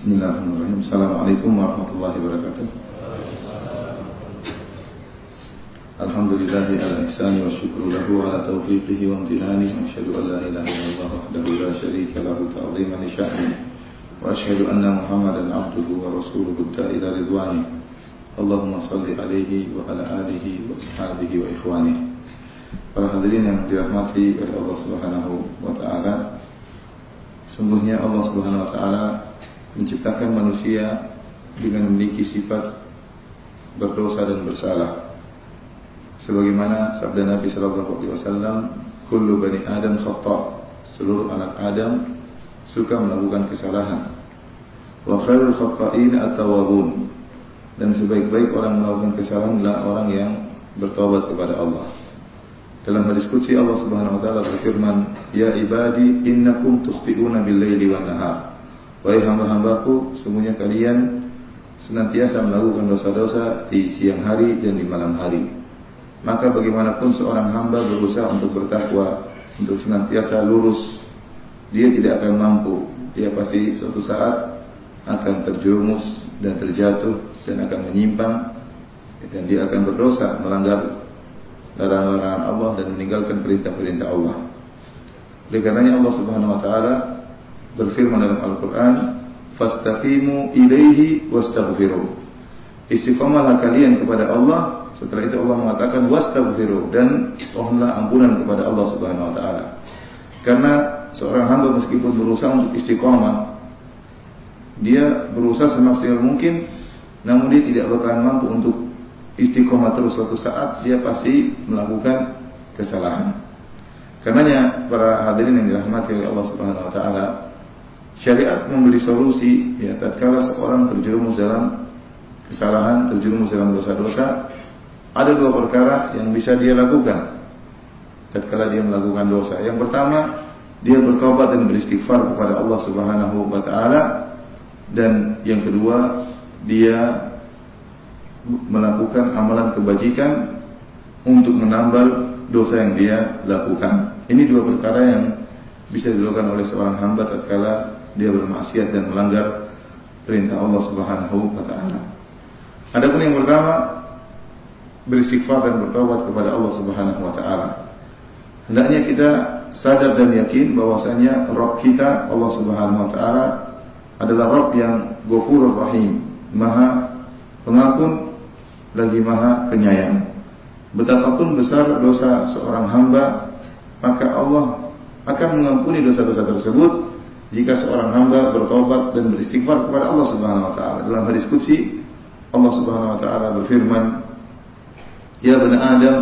Bismillahirrahmanirrahim. Assalamualaikum warahmatullahi wabarakatuh. Alhamdulillahi ala ihsani wa syukru lahu ala taufiqihi wa amtinani wa ashhadu an la ilaha illallah wahdahu la syarika lahu li sya'ni wa ashhadu anna Muhammadan abduhu wa rasuluhu ila ridwani. Allahumma salli alaihi wa ala alihi wa ashabihi wa ikhwani. Para hadirin yang dirahmati oleh Allah Subhanahu wa taala. Sungguhnya Allah Subhanahu wa taala menciptakan manusia dengan memiliki sifat berdosa dan bersalah. Sebagaimana sabda Nabi Shallallahu Alaihi Wasallam, "Kullu bani Adam khata." Seluruh anak Adam suka melakukan kesalahan. Wa khairul khata'in atawabun. Dan sebaik-baik orang melakukan kesalahan adalah orang yang bertobat kepada Allah. Dalam hadis qudsi Allah Subhanahu wa taala berfirman, "Ya ibadi, innakum tukhti'una bil-laili wan nahar." Wahai hamba-hambaku, sungguhnya kalian senantiasa melakukan dosa-dosa di siang hari dan di malam hari. Maka bagaimanapun seorang hamba berusaha untuk bertakwa, untuk senantiasa lurus, dia tidak akan mampu. Dia pasti suatu saat akan terjerumus dan terjatuh dan akan menyimpang dan dia akan berdosa melanggar larangan-larangan Allah dan meninggalkan perintah-perintah Allah. Oleh karenanya Allah Subhanahu wa taala berfirman dalam Al-Quran, Fastaqimu ilaihi wastaghfiru. Istiqomahlah kalian kepada Allah. Setelah itu Allah mengatakan wastaghfiru dan mohonlah ampunan kepada Allah Subhanahu wa taala. Karena seorang hamba meskipun berusaha untuk istiqomah, dia berusaha semaksimal mungkin, namun dia tidak bakalan mampu untuk istiqomah terus suatu saat dia pasti melakukan kesalahan. Karenanya para hadirin yang dirahmati oleh Allah Subhanahu wa taala, Syariat memberi solusi ya tatkala seorang terjerumus dalam kesalahan, terjerumus dalam dosa-dosa, ada dua perkara yang bisa dia lakukan tatkala dia melakukan dosa. Yang pertama, dia bertobat dan beristighfar kepada Allah Subhanahu wa taala dan yang kedua, dia melakukan amalan kebajikan untuk menambal dosa yang dia lakukan. Ini dua perkara yang bisa dilakukan oleh seorang hamba tatkala dia bermaksiat dan melanggar perintah Allah Subhanahu wa taala. Adapun yang pertama beristighfar dan bertobat kepada Allah Subhanahu wa taala. Hendaknya kita sadar dan yakin bahwasanya Rabb kita Allah Subhanahu wa taala adalah Rabb yang Ghafurur Rahim, Maha Pengampun lagi Maha Penyayang. Betapapun besar dosa seorang hamba, maka Allah akan mengampuni dosa-dosa tersebut jika seorang hamba bertobat dan beristighfar kepada Allah Subhanahu wa taala. Dalam hadis qudsi Allah Subhanahu wa taala berfirman, "Ya bani Adam,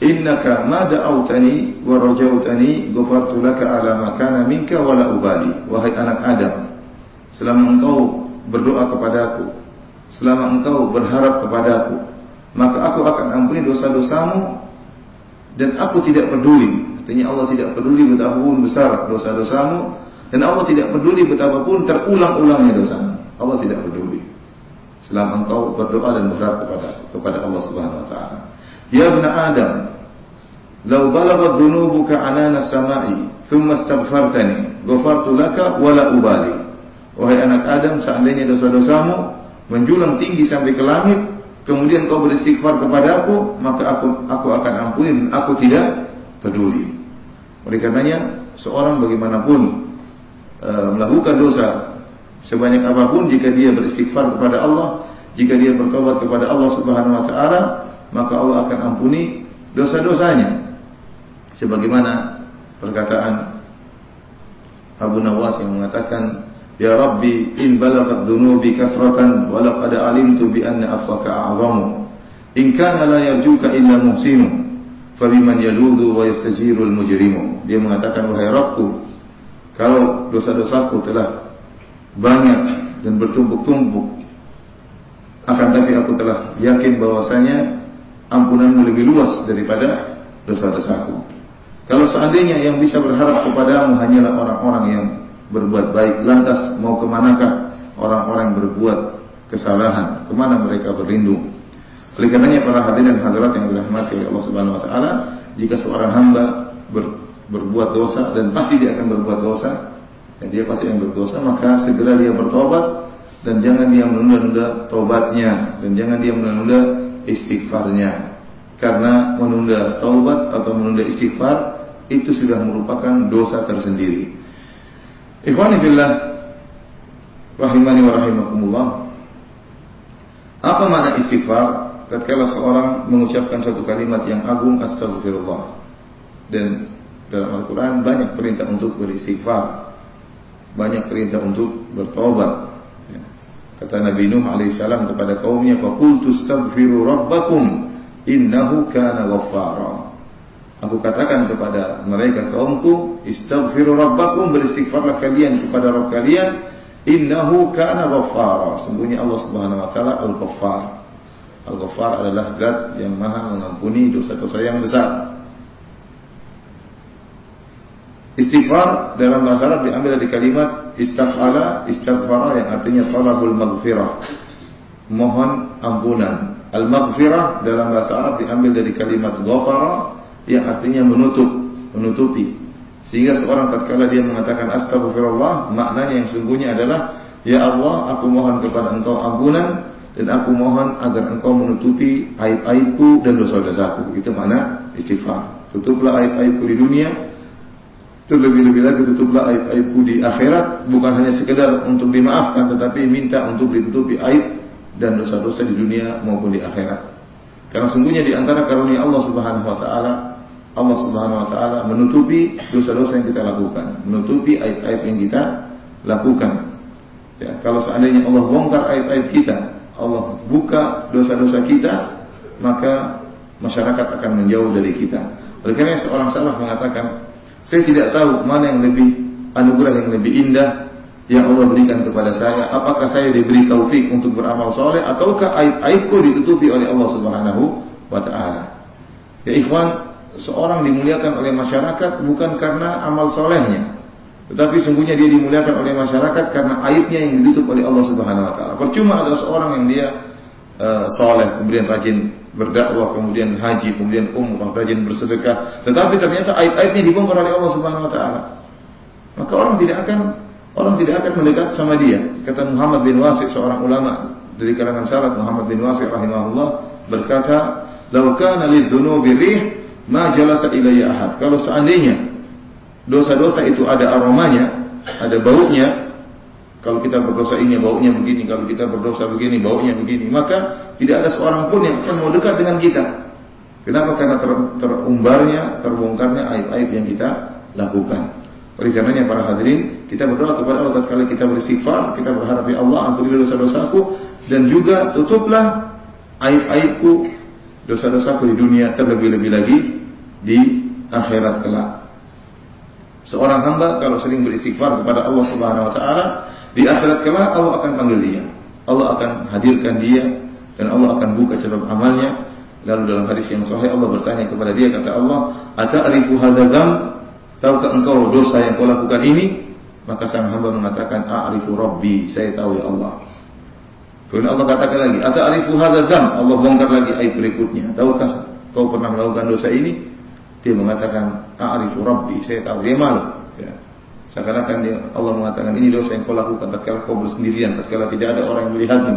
innaka ma da'awtani wa rajautani ghafartu laka ala ma kana minka wa la ubali." Wahai anak Adam, selama engkau berdoa kepadaku, selama engkau berharap kepadaku, maka aku akan ampuni dosa-dosamu dan aku tidak peduli. Artinya Allah tidak peduli betapapun besar dosa-dosamu dan Allah tidak peduli betapapun terulang-ulangnya dosa. Allah tidak peduli. Selama engkau berdoa dan berharap kepada kepada Allah Subhanahu wa taala. Ya ibn Adam, "Law balaghat dhunubuka anana samai, thumma astaghfartani, ghafartu laka wa la ubali." Wahai anak Adam, seandainya dosa-dosamu menjulang tinggi sampai ke langit, kemudian kau beristighfar kepada aku, maka aku aku akan ampuni dan aku tidak peduli. Oleh karenanya, seorang bagaimanapun e, melakukan dosa sebanyak apapun jika dia beristighfar kepada Allah, jika dia bertobat kepada Allah Subhanahu wa taala, maka Allah akan ampuni dosa-dosanya. Sebagaimana perkataan Abu Nawas yang mengatakan, "Ya Rabbi, in balagat dhunubi kathratan wa laqad alimtu bi anna afwaka a'zamu. In kana la yarjuka illa muhsinu, fabiman yaludhu wa yastajiru al-mujrimu." Dia mengatakan, "Wahai Rabbku, kalau dosa-dosaku telah banyak dan bertumpuk-tumpuk, akan tapi aku telah yakin bahwasanya ampunanmu lebih luas daripada dosa-dosaku. Kalau seandainya yang bisa berharap kepadamu hanyalah orang-orang yang berbuat baik, lantas mau ke manakah orang-orang yang berbuat kesalahan? Ke mana mereka berlindung? Oleh karenanya para hadirin dan hadirat yang dirahmati oleh Allah Subhanahu Wa Taala, jika seorang hamba ber, berbuat dosa dan pasti dia akan berbuat dosa, Dan dia pasti yang berdosa, maka segera dia bertobat dan jangan dia menunda-nunda tobatnya dan jangan dia menunda istighfarnya. Karena menunda taubat atau menunda istighfar itu sudah merupakan dosa tersendiri. Ikhwani fillah rahimani wa rahimakumullah. Apa makna istighfar? Tatkala seorang mengucapkan satu kalimat yang agung astagfirullah. Dan dalam Al-Quran banyak perintah untuk beristighfar. Banyak perintah untuk bertobat. Ya. Kata Nabi Nuh alaihissalam kepada kaumnya, "Fakultu astaghfiru rabbakum innahu kana ghaffara." Aku katakan kepada mereka kaumku, istaghfiru rabbakum beristighfarlah kalian kepada Rabb kalian, innahu kana ghaffara. Sungguhnya Allah Subhanahu wa taala Al-Ghaffar. Al-Ghaffar adalah zat yang Maha mengampuni dosa-dosa yang besar. Istighfar dalam bahasa Arab diambil dari kalimat istighfara, istighfara yang artinya talabul maghfirah. Mohon ampunan. Al-maghfirah dalam bahasa Arab diambil dari kalimat ghafara yang artinya menutup, menutupi. Sehingga seorang tatkala dia mengatakan astagfirullah, maknanya yang sungguhnya adalah ya Allah, aku mohon kepada Engkau ampunan dan aku mohon agar Engkau menutupi aib-aibku dan dosa-dosaku. Itu mana istighfar. Tutuplah aib-aibku di dunia, Terlebih-lebih lagi tutuplah aib-aibku di akhirat bukan hanya sekedar untuk dimaafkan tetapi minta untuk ditutupi aib dan dosa-dosa di dunia maupun di akhirat. Karena sungguhnya di antara karunia Allah Subhanahu wa taala Allah Subhanahu wa taala menutupi dosa-dosa yang kita lakukan, menutupi aib-aib yang kita lakukan. Ya, kalau seandainya Allah bongkar aib-aib kita, Allah buka dosa-dosa kita, maka masyarakat akan menjauh dari kita. Oleh karena seorang salah mengatakan, saya tidak tahu mana yang lebih anugerah yang lebih indah yang Allah berikan kepada saya. Apakah saya diberi taufik untuk beramal soleh ataukah aib-aibku ditutupi oleh Allah Subhanahu wa taala. Ya ikhwan, seorang dimuliakan oleh masyarakat bukan karena amal solehnya, tetapi sungguhnya dia dimuliakan oleh masyarakat karena aibnya yang ditutup oleh Allah Subhanahu wa taala. Percuma ada seorang yang dia uh, soleh kemudian rajin berdakwah, kemudian haji, kemudian umrah, rajin bersedekah, tetapi ternyata aib-aibnya dibongkar oleh Allah Subhanahu wa taala. Maka orang tidak akan orang tidak akan mendekat sama dia. Kata Muhammad bin Wasi seorang ulama dari kalangan salaf Muhammad bin Wasi rahimahullah berkata, "Lau kana lidzunubi rih ma jalasa ilayya ahad." Kalau seandainya dosa-dosa itu ada aromanya, ada baunya, kalau kita berdosa ini baunya begini, kalau kita berdosa begini baunya begini, maka tidak ada seorang pun yang akan mau dekat dengan kita. Kenapa? Karena ter, terumbarnya, terbongkarnya aib-aib yang kita lakukan. Oleh karenanya para hadirin, kita berdoa kepada Allah tatkala kita beristighfar, kita berharap ya Allah ampuni dosa-dosaku dan juga tutuplah aib-aibku, dosa-dosaku di dunia terlebih-lebih lagi di akhirat kelak. Seorang hamba kalau sering beristighfar kepada Allah Subhanahu wa taala, di akhirat kelak Allah akan panggil dia. Allah akan hadirkan dia dan Allah akan buka cerita amalnya. Lalu dalam hadis yang sahih Allah bertanya kepada dia kata Allah, "Ata'rifu hadzal dzam?" Tahukah engkau dosa yang kau lakukan ini? Maka sang hamba mengatakan, "A'rifu Rabbi." Saya tahu ya Allah. Kemudian Allah katakan lagi, "Ata'rifu hadzal dzam?" Allah bongkar lagi ayat berikutnya. Tahukah kau pernah melakukan dosa ini? Dia mengatakan, "A'rifu Rabbi." Saya tahu. Dia malu. Ya. Seakan-akan Allah mengatakan ini dosa yang kau lakukan tatkala kau bersendirian, tatkala tidak ada orang yang melihatmu.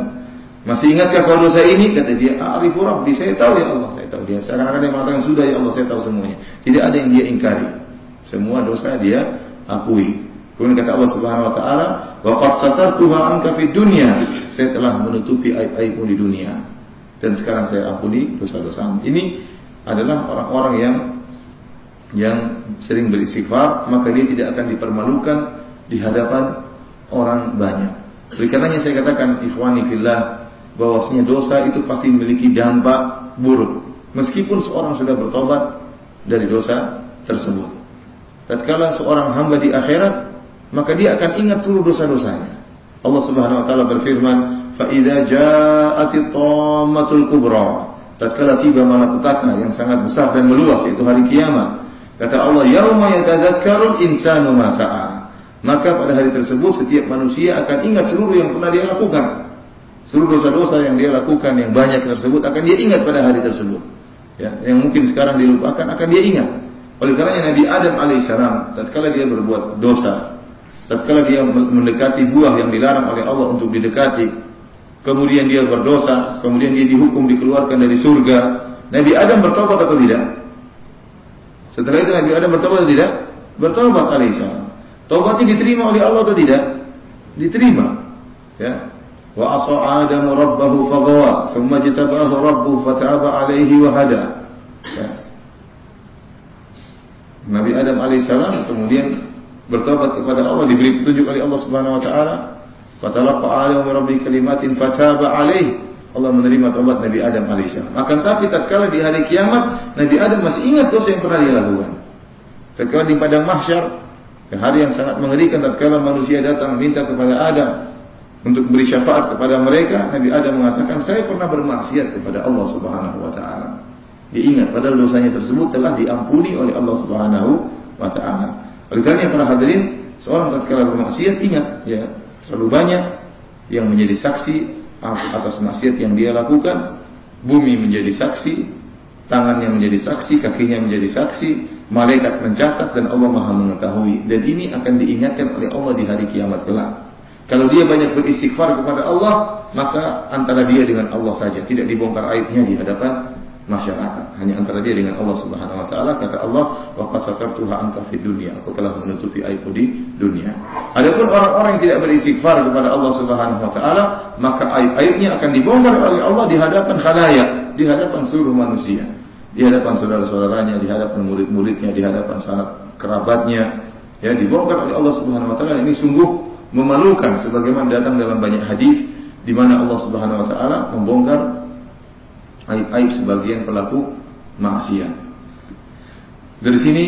Masih ingatkah kau dosa ini? Kata dia, "Arifu Rabbi." Saya tahu ya Allah, saya tahu dia. Seakan-akan dia mengatakan, "Sudah ya Allah, saya tahu semuanya." Tidak ada yang dia ingkari. Semua dosa dia akui. Kemudian kata Allah Subhanahu wa taala, "Wa qad satartuha anka fid dunya." Saya telah menutupi aib-aibmu di dunia. Dan sekarang saya ampuni dosa-dosamu. Ini adalah orang-orang yang yang sering beristighfar, maka dia tidak akan dipermalukan di hadapan orang banyak. Oleh karenanya saya katakan ikhwani fillah bahwasanya dosa itu pasti memiliki dampak buruk meskipun seorang sudah bertobat dari dosa tersebut. Tatkala seorang hamba di akhirat, maka dia akan ingat seluruh dosa-dosanya. Allah Subhanahu wa taala berfirman, "Fa idza ja'atit tammatul kubra." Tatkala tiba malapetaka yang sangat besar dan meluas yaitu hari kiamat, Kata Allah, "Yauma yatadzakkarul insanu ma sa'a." Maka pada hari tersebut setiap manusia akan ingat seluruh yang pernah dia lakukan. Seluruh dosa-dosa yang dia lakukan yang banyak tersebut akan dia ingat pada hari tersebut. Ya, yang mungkin sekarang dilupakan akan dia ingat. Oleh karena Nabi Adam alaihissalam tatkala dia berbuat dosa, tatkala dia mendekati buah yang dilarang oleh Allah untuk didekati, kemudian dia berdosa, kemudian dia dihukum dikeluarkan dari surga, Nabi Adam bertobat atau tidak? Setelah itu Nabi Adam bertobat atau tidak? Bertobat alaihissalam. Taubatnya diterima oleh Allah atau tidak? Diterima. Ya. Wa asa Adam rabbahu faghawa, thumma jitabahu rabbuhu fataba alaihi wa hada. Ya. Nabi Adam alaihissalam kemudian bertobat kepada Allah diberi petunjuk oleh Allah Subhanahu wa taala. Fatalaqa min rabbi kalimatin fataba alaihi. Allah menerima taubat Nabi Adam alaihissalam. Akan tapi tatkala di hari kiamat Nabi Adam masih ingat dosa yang pernah dia lakukan. Tatkala di padang mahsyar, hari yang sangat mengerikan tatkala manusia datang minta kepada Adam untuk beri syafaat kepada mereka, Nabi Adam mengatakan, "Saya pernah bermaksiat kepada Allah Subhanahu wa taala." Diingat padahal dosanya tersebut telah diampuni oleh Allah Subhanahu wa taala. Oleh karena para hadirin, seorang tatkala bermaksiat ingat ya, terlalu banyak yang menjadi saksi atas maksiat yang dia lakukan, bumi menjadi saksi, tangannya menjadi saksi, kakinya menjadi saksi, malaikat mencatat dan Allah Maha mengetahui. Dan ini akan diingatkan oleh Allah di hari kiamat kelak. Kalau dia banyak beristighfar kepada Allah, maka antara dia dengan Allah saja, tidak dibongkar aibnya di hadapan masyarakat. Hanya antara dia dengan Allah Subhanahu wa taala kata Allah, "Wa qad satartuha anka fid dunya." Aku telah menutupi aibmu di dunia. Adapun orang-orang yang tidak beristighfar kepada Allah Subhanahu wa taala, maka aib-aibnya akan dibongkar oleh Allah di hadapan khalayak, di hadapan seluruh manusia. Di hadapan saudara-saudaranya, di hadapan murid-muridnya, di hadapan sanak kerabatnya, ya dibongkar oleh Allah Subhanahu wa taala. Ini sungguh memalukan sebagaimana datang dalam banyak hadis di mana Allah Subhanahu wa taala membongkar aib-aib sebagian pelaku maksiat. Dari sini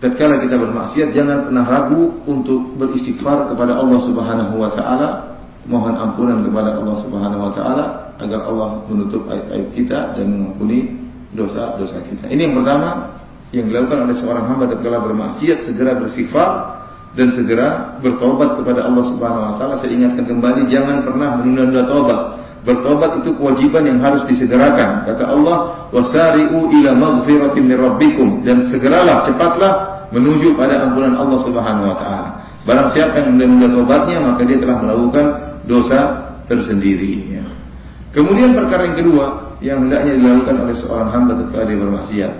tatkala kita bermaksiat jangan pernah ragu untuk beristighfar kepada Allah Subhanahu wa taala, mohon ampunan kepada Allah Subhanahu wa taala agar Allah menutup aib-aib kita dan mengampuni dosa-dosa kita. Ini yang pertama yang dilakukan oleh seorang hamba tatkala bermaksiat segera beristighfar dan segera bertobat kepada Allah Subhanahu wa taala. Saya ingatkan kembali jangan pernah menunda-nunda tobat. Bertobat itu kewajiban yang harus disegerakan. Kata Allah, "Wasari'u ila maghfiratin min rabbikum." Dan segeralah, cepatlah menuju pada ampunan Allah Subhanahu wa taala. Barang siapa yang menunda tobatnya, maka dia telah melakukan dosa tersendiri. Ya. Kemudian perkara yang kedua yang hendaknya dilakukan oleh seorang hamba ketika dia bermaksiat.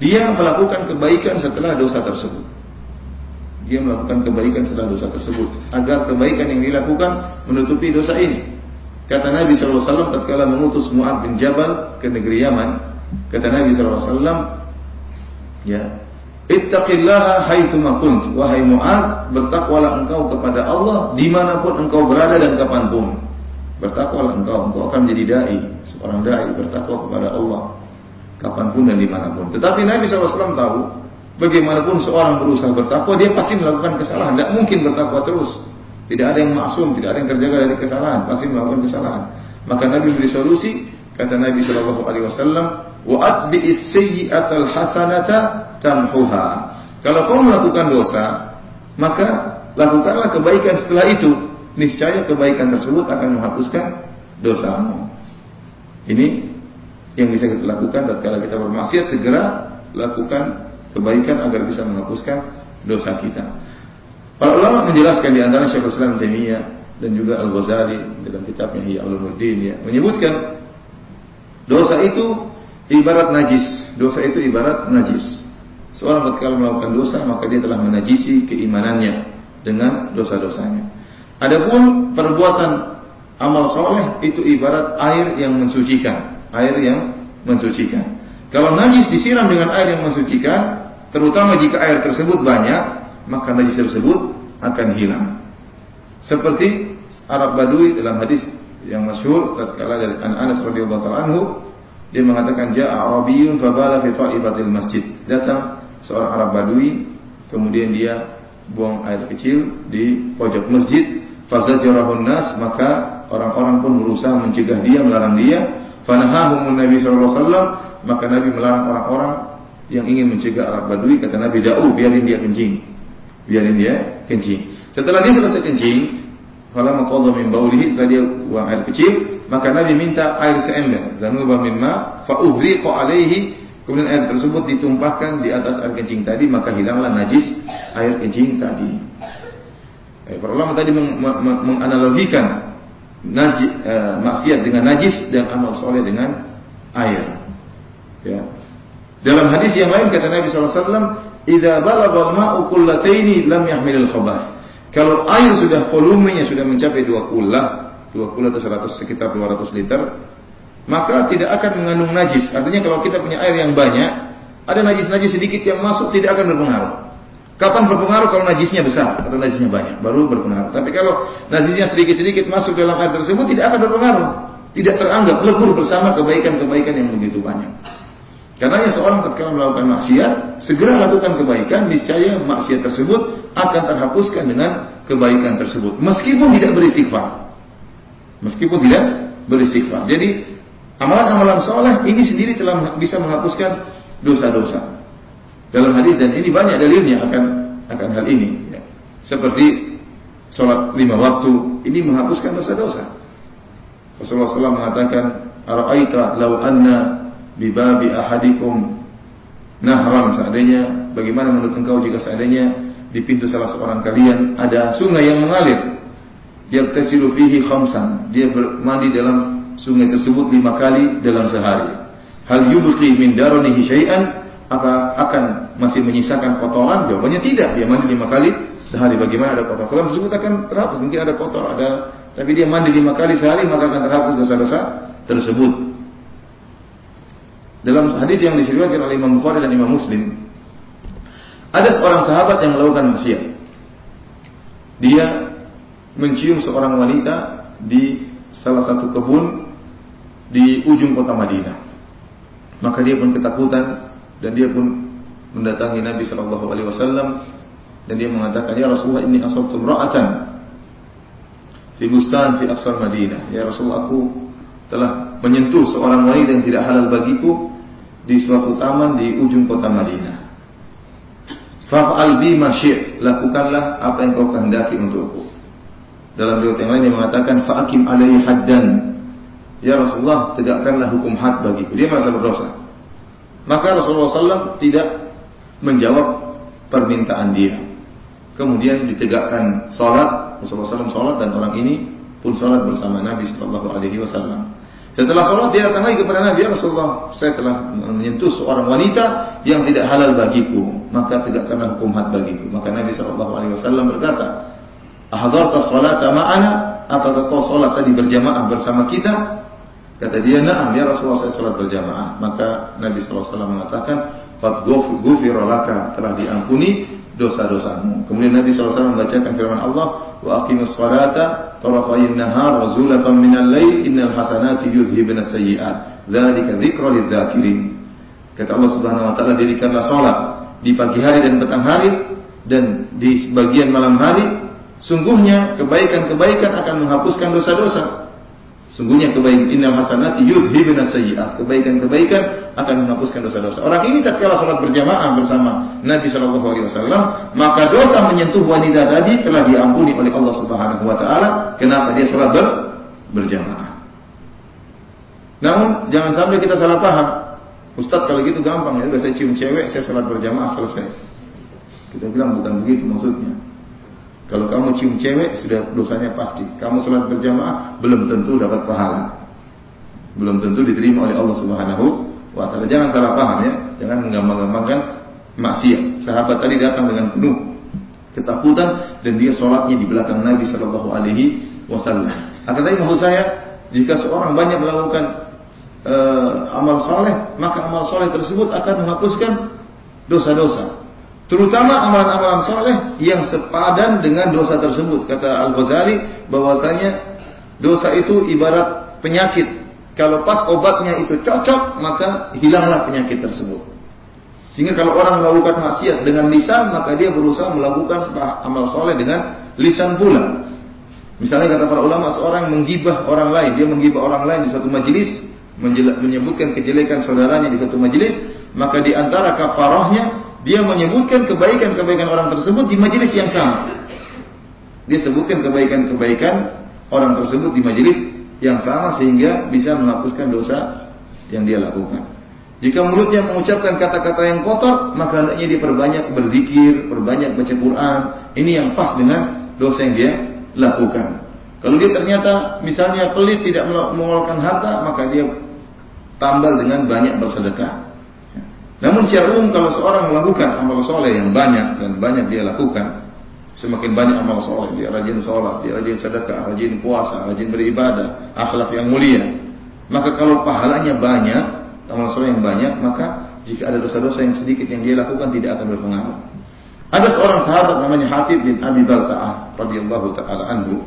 Dia melakukan kebaikan setelah dosa tersebut. Dia melakukan kebaikan setelah dosa tersebut agar kebaikan yang dilakukan menutupi dosa ini. Kata Nabi SAW tatkala mengutus Mu'ad bin Jabal ke negeri Yaman, kata Nabi SAW, ya, Ittaqillaha haitsuma kunt. Wahai Mu'ad, bertakwalah engkau kepada Allah di mana pun engkau berada dan kapan pun. Bertakwalah engkau, engkau akan menjadi dai, seorang dai bertakwa kepada Allah kapan pun dan di mana pun. Tetapi Nabi SAW tahu, bagaimanapun seorang berusaha bertakwa, dia pasti melakukan kesalahan. Tidak mungkin bertakwa terus. Tidak ada yang maksum, tidak ada yang terjaga dari kesalahan, pasti melakukan kesalahan. Maka Nabi beri solusi, kata Nabi Shallallahu Alaihi Wasallam, wa atbi'is sayyi'atal hasanata tamhuha. Kalau kau melakukan dosa, maka lakukanlah kebaikan setelah itu. Niscaya kebaikan tersebut akan menghapuskan dosamu. Ini yang bisa kita lakukan tatkala kita bermaksiat segera lakukan kebaikan agar bisa menghapuskan dosa kita. Para ulama menjelaskan di antara Syekhul Islam Taimiyah dan juga Al Ghazali dalam kitabnya Hiya Ulumuddin ya menyebutkan dosa itu ibarat najis. Dosa itu ibarat najis. Seorang ketika melakukan dosa maka dia telah menajisi keimanannya dengan dosa-dosanya. Adapun perbuatan amal soleh itu ibarat air yang mensucikan, air yang mensucikan. Kalau najis disiram dengan air yang mensucikan, terutama jika air tersebut banyak, maka najis tersebut akan hilang. Seperti Arab Badui dalam hadis yang masyhur tatkala dari An Anas radhiyallahu anhu dia mengatakan ja'a Arabiyyun fabala fi ta'ibatil masjid. Datang seorang Arab Badui kemudian dia buang air kecil di pojok masjid fazajarahun nas maka orang-orang pun berusaha mencegah dia melarang dia fanahahum Nabi sallallahu alaihi wasallam maka Nabi melarang orang-orang yang ingin mencegah Arab Badui kata Nabi da'u biarin dia kencing biarin dia kencing. Setelah dia selesai kencing, kalau maqadha min baulihi setelah dia buang air kecil, maka Nabi minta air seember, zanuba min ma fa uhriqa alaihi kemudian air tersebut ditumpahkan di atas air kencing tadi maka hilanglah najis air kencing tadi. Eh, para ulama tadi meng, meng, menganalogikan naji, eh, maksiat dengan najis dan amal soleh dengan air. Ya. Dalam hadis yang lain kata Nabi SAW, "Idza balagal ma'u kullataini lam yahmilil khabath." Kalau air sudah volumenya sudah mencapai dua kullah, dua kullah atau 100 sekitar 200 liter, maka tidak akan mengandung najis. Artinya kalau kita punya air yang banyak, ada najis-najis sedikit yang masuk tidak akan berpengaruh. Kapan berpengaruh kalau najisnya besar atau najisnya banyak, baru berpengaruh. Tapi kalau najisnya sedikit-sedikit masuk dalam air tersebut tidak akan berpengaruh. Tidak teranggap lebur bersama kebaikan-kebaikan yang begitu banyak. Karena seorang ketika melakukan maksiat, segera lakukan kebaikan, niscaya maksiat tersebut akan terhapuskan dengan kebaikan tersebut. Meskipun tidak beristighfar. Meskipun tidak beristighfar. Jadi Amalan-amalan soleh ini sendiri telah bisa menghapuskan dosa-dosa. Dalam hadis dan ini banyak dalilnya akan akan hal ini. Ya. Seperti sholat lima waktu ini menghapuskan dosa-dosa. Rasulullah SAW mengatakan, "Ara'aita law anna bibabi ahadikum nahran seandainya bagaimana menurut engkau jika seandainya di pintu salah seorang kalian ada sungai yang mengalir yaktasilu fihi khamsan dia mandi dalam sungai tersebut lima kali dalam sehari. Hal yubqi min daranihi syai'an apa akan masih menyisakan kotoran? Jawabannya tidak. Dia mandi lima kali sehari. Bagaimana ada kotoran? Kotoran tersebut akan terhapus. Mungkin ada kotor, ada tapi dia mandi lima kali sehari maka akan terhapus dosa-dosa tersebut. Dalam hadis yang disebutkan oleh Imam Bukhari dan Imam Muslim, ada seorang sahabat yang melakukan maksiat. Dia mencium seorang wanita di salah satu kebun di ujung kota Madinah. Maka dia pun ketakutan dan dia pun mendatangi Nabi Shallallahu Alaihi Wasallam dan dia mengatakan ya Rasulullah ini asabtu ra'atan fi bustan fi aqsal Madinah. Ya Rasulullah aku telah menyentuh seorang wanita yang tidak halal bagiku di suatu taman di ujung kota Madinah. Fa'al bi masyid, lakukanlah apa yang kau kehendaki untukku. Dalam riwayat yang lain dia mengatakan fa'akim alaihi haddan Ya Rasulullah, tegakkanlah hukum had bagiku. Dia merasa berdosa. Maka Rasulullah SAW tidak menjawab permintaan dia. Kemudian ditegakkan sholat, Rasulullah SAW sholat dan orang ini pun sholat bersama Nabi Shallallahu Alaihi Wasallam. Setelah sholat dia datang lagi kepada Nabi ya Rasulullah, saya telah menyentuh seorang wanita yang tidak halal bagiku, maka tegakkanlah hukum had bagiku. Maka Nabi Wasallam berkata, Ahadharta salata ma'ana, apakah kau sholat tadi berjamaah bersama kita? Kata dia, "Na'am ya Rasulullah saya salat berjamaah." Maka Nabi SAW mengatakan, "Qad ghufira laka," telah diampuni dosa-dosamu. Kemudian Nabi SAW membacakan firman Allah, "Wa aqimus salata tarafayn nahar wa zulafan minal lail innal hasanati yudhhibna sayyi'at." Dzalika dzikra lidzakirin. Kata Allah Subhanahu wa taala, "Dirikanlah salat di pagi hari dan petang hari dan di sebagian malam hari, sungguhnya kebaikan-kebaikan akan menghapuskan dosa-dosa." Sungguhnya kebaikan innal hasanati yudhibna sayyi'at. Kebaikan-kebaikan akan menghapuskan dosa-dosa. Orang ini tatkala salat berjamaah bersama Nabi Shallallahu alaihi wasallam, maka dosa menyentuh wanita tadi telah diampuni oleh Allah Subhanahu wa taala. Kenapa dia salat ber berjamaah? Namun jangan sampai kita salah paham. Ustadz kalau gitu gampang ya, saya cium cewek, saya salat berjamaah selesai. Kita bilang bukan begitu maksudnya. Kalau kamu cium cewek sudah dosanya pasti. Kamu sholat berjamaah belum tentu dapat pahala. Belum tentu diterima oleh Allah Subhanahu wa taala. Jangan salah paham ya. Jangan menggampang-gampangkan maksiat. Sahabat tadi datang dengan penuh ketakutan dan dia sholatnya di belakang Nabi Shallallahu Alaihi Wasallam. Akan tadi maksud saya, jika seorang banyak melakukan uh, amal soleh, maka amal soleh tersebut akan menghapuskan dosa-dosa. Terutama amalan-amalan soleh yang sepadan dengan dosa tersebut. Kata Al-Ghazali bahwasanya dosa itu ibarat penyakit. Kalau pas obatnya itu cocok, maka hilanglah penyakit tersebut. Sehingga kalau orang melakukan maksiat dengan lisan, maka dia berusaha melakukan amal soleh dengan lisan pula. Misalnya kata para ulama, seorang menggibah orang lain, dia menggibah orang lain di suatu majelis, menyebutkan kejelekan saudaranya di suatu majelis, maka di antara kafarahnya dia menyebutkan kebaikan-kebaikan orang tersebut di majelis yang sama. Dia sebutkan kebaikan-kebaikan orang tersebut di majelis yang sama sehingga bisa menghapuskan dosa yang dia lakukan. Jika mulutnya mengucapkan kata-kata yang kotor, maka hendaknya dia perbanyak berzikir, perbanyak baca Quran. Ini yang pas dengan dosa yang dia lakukan. Kalau dia ternyata misalnya pelit tidak mengeluarkan harta, maka dia tambal dengan banyak bersedekah. Namun secara umum kalau seorang melakukan amal soleh yang banyak dan banyak dia lakukan, semakin banyak amal soleh, dia rajin sholat, dia rajin sedekah, rajin puasa, rajin beribadah, akhlak yang mulia. Maka kalau pahalanya banyak, amal soleh yang banyak, maka jika ada dosa-dosa yang sedikit yang dia lakukan tidak akan berpengaruh. Ada seorang sahabat namanya Hatib bin Abi Balta'ah radhiyallahu taala anhu.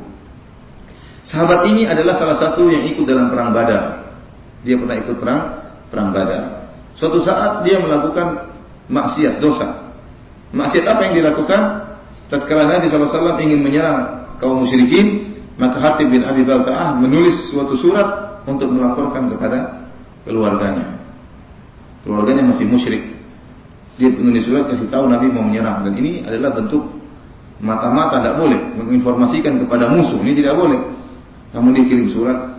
Sahabat ini adalah salah satu yang ikut dalam perang Badar. Dia pernah ikut perang perang Badar. Suatu saat dia melakukan maksiat, dosa. Maksiat apa yang dilakukan? Tatkala Nabi SAW ingin menyerang kaum musyrikin, maka Hatib bin Abi Balta'ah menulis suatu surat untuk melaporkan kepada keluarganya. Keluarganya masih musyrik. Dia menulis surat kasih tahu Nabi mau menyerang dan ini adalah bentuk mata-mata tidak boleh menginformasikan kepada musuh ini tidak boleh. Namun dia kirim surat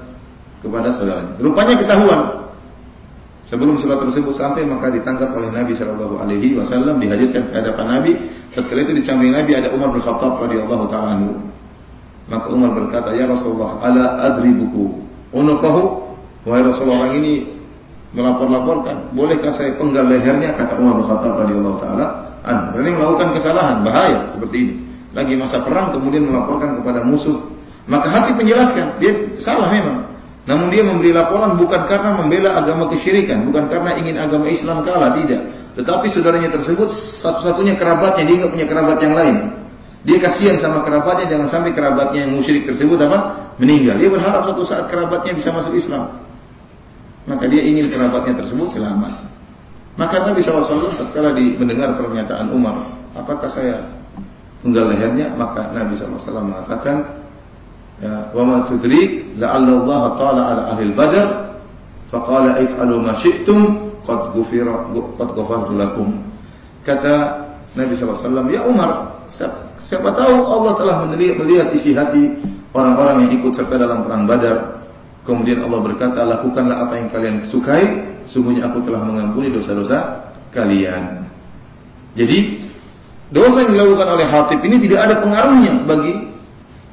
kepada saudaranya. Rupanya ketahuan Sebelum surat tersebut sampai maka ditangkap oleh Nabi Shallallahu Alaihi Wasallam dihadirkan ke hadapan Nabi. Tatkala itu di samping Nabi ada Umar bin Khattab radhiyallahu taala Maka Umar berkata, "Ya Rasulullah, ala adribuku unuqahu?" Wahai Rasulullah, orang ini melapor-laporkan, bolehkah saya penggal lehernya? Kata Umar bin Khattab radhiyallahu taala anhu. Ini melakukan kesalahan, bahaya seperti ini. Lagi masa perang kemudian melaporkan kepada musuh. Maka hati menjelaskan, dia salah memang. Namun dia memberi laporan bukan karena membela agama kesyirikan, bukan karena ingin agama Islam kalah, tidak. Tetapi saudaranya tersebut satu-satunya kerabatnya, dia nggak punya kerabat yang lain. Dia kasihan sama kerabatnya, jangan sampai kerabatnya yang musyrik tersebut apa meninggal. Dia berharap suatu saat kerabatnya bisa masuk Islam. Maka dia ingin kerabatnya tersebut selamat. Maka Nabi SAW tatkala mendengar pernyataan Umar, apakah saya penggal lehernya? Maka Nabi SAW mengatakan, ya wa ma tudrik la'alla Allah ta'ala ala ahli badar faqala if'alu ma syi'tum qad ghufira qad ghafartu lakum. Kata Nabi SAW ya Umar siapa tahu Allah telah melihat, melihat isi hati orang-orang yang ikut serta dalam perang Badar. Kemudian Allah berkata lakukanlah apa yang kalian sukai sungguhnya aku telah mengampuni dosa-dosa kalian. Jadi dosa yang dilakukan oleh Hatib ini tidak ada pengaruhnya bagi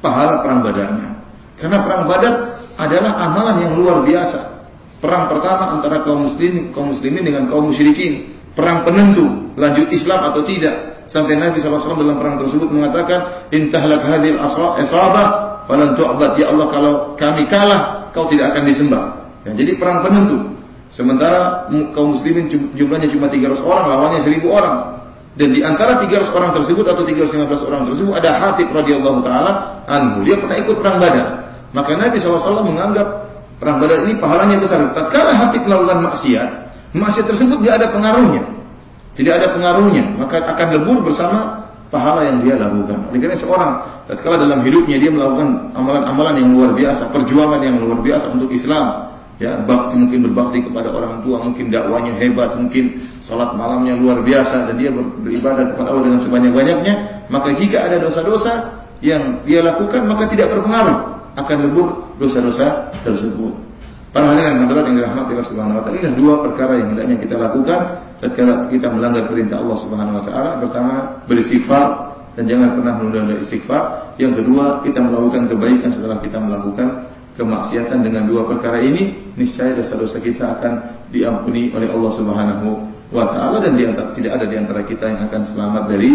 pahala perang badarnya. Karena perang badar adalah amalan yang luar biasa. Perang pertama antara kaum muslimin, kaum muslimin dengan kaum musyrikin. Perang penentu, lanjut Islam atau tidak. Sampai Nabi SAW dalam perang tersebut mengatakan, Intahlak hadir asabah, falan tu'abad. Ya Allah, kalau kami kalah, kau tidak akan disembah. Ya, jadi perang penentu. Sementara kaum muslimin jumlahnya cuma 300 orang, lawannya 1000 orang. Dan di antara 300 orang tersebut atau 315 orang tersebut ada Hatib radhiyallahu taala anhu. Dia pernah ikut perang Badar. Maka Nabi SAW menganggap perang Badar ini pahalanya besar. Tatkala Hatib melakukan maksiat, maksiat tersebut tidak ada pengaruhnya. Tidak ada pengaruhnya, maka akan lebur bersama pahala yang dia lakukan. Oleh karena seorang tatkala dalam hidupnya dia melakukan amalan-amalan yang luar biasa, perjuangan yang luar biasa untuk Islam, ya bakti mungkin berbakti kepada orang tua mungkin dakwanya hebat mungkin salat malamnya luar biasa dan dia beribadah kepada Allah dengan sebanyak-banyaknya maka jika ada dosa-dosa yang dia lakukan maka tidak berpengaruh akan lebur dosa-dosa tersebut. Para hadirin hadirat yang dirahmati Allah Subhanahu wa taala? Ini dua perkara yang hendaknya kita lakukan ketika kita melanggar perintah Allah Subhanahu wa taala. Pertama beristighfar dan jangan pernah menunda istighfar. Yang kedua kita melakukan kebaikan setelah kita melakukan kemaksiatan dengan dua perkara ini, niscaya dosa-dosa kita akan diampuni oleh Allah Subhanahu wa taala dan di tidak ada di antara kita yang akan selamat dari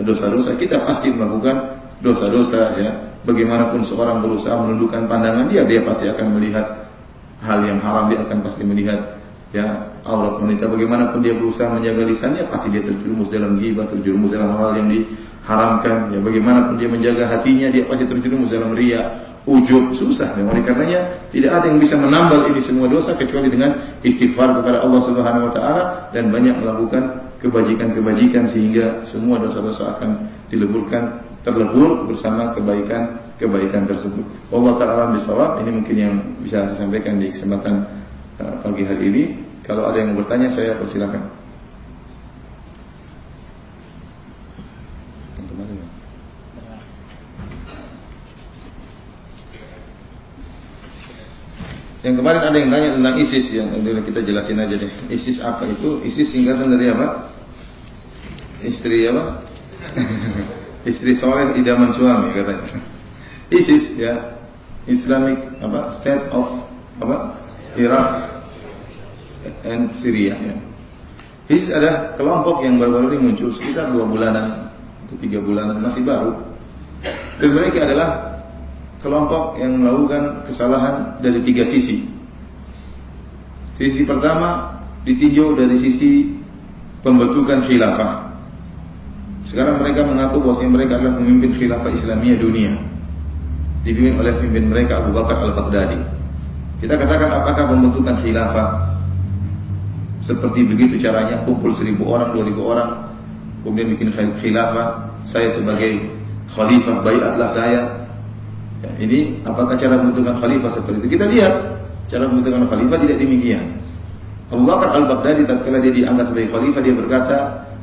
dosa-dosa. Kita pasti melakukan dosa-dosa ya. Bagaimanapun seorang berusaha menundukkan pandangan dia, dia pasti akan melihat hal yang haram, dia akan pasti melihat ya aurat wanita. Bagaimanapun dia berusaha menjaga lisannya, pasti dia terjerumus dalam ghibah, terjerumus dalam hal yang diharamkan. Ya bagaimanapun dia menjaga hatinya, dia pasti terjerumus dalam riya ujub susah ya. oleh karenanya tidak ada yang bisa menambal ini semua dosa kecuali dengan istighfar kepada Allah Subhanahu wa taala dan banyak melakukan kebajikan-kebajikan sehingga semua dosa-dosa akan dileburkan terlebur bersama kebaikan-kebaikan tersebut. Allah taala bisawab ini mungkin yang bisa saya sampaikan di kesempatan uh, pagi hari ini. Kalau ada yang bertanya saya persilakan. Yang kemarin ada yang tanya tentang ISIS yang kita jelasin aja deh. ISIS apa itu? ISIS singkatan dari apa? Istri apa? istri soleh idaman suami katanya. ISIS ya Islamic apa State of apa Iraq and Syria ya. ISIS ada kelompok yang baru-baru ini muncul sekitar dua bulanan atau tiga bulanan masih baru dan mereka adalah kelompok yang melakukan kesalahan dari tiga sisi. Sisi pertama ditinjau dari sisi pembentukan khilafah. Sekarang mereka mengaku bahwa mereka adalah pemimpin khilafah Islamiyah dunia. Dipimpin oleh pemimpin mereka Abu Bakar Al-Baghdadi. Kita katakan apakah pembentukan khilafah seperti begitu caranya kumpul seribu orang, dua ribu orang, kemudian bikin khilafah, saya sebagai khalifah, bayatlah saya. Ya, ini apakah cara pembentukan khalifah seperti itu? Kita lihat cara pembentukan khalifah tidak demikian. Abu Bakar Al-Baghdadi tatkala dia diangkat sebagai khalifah dia berkata,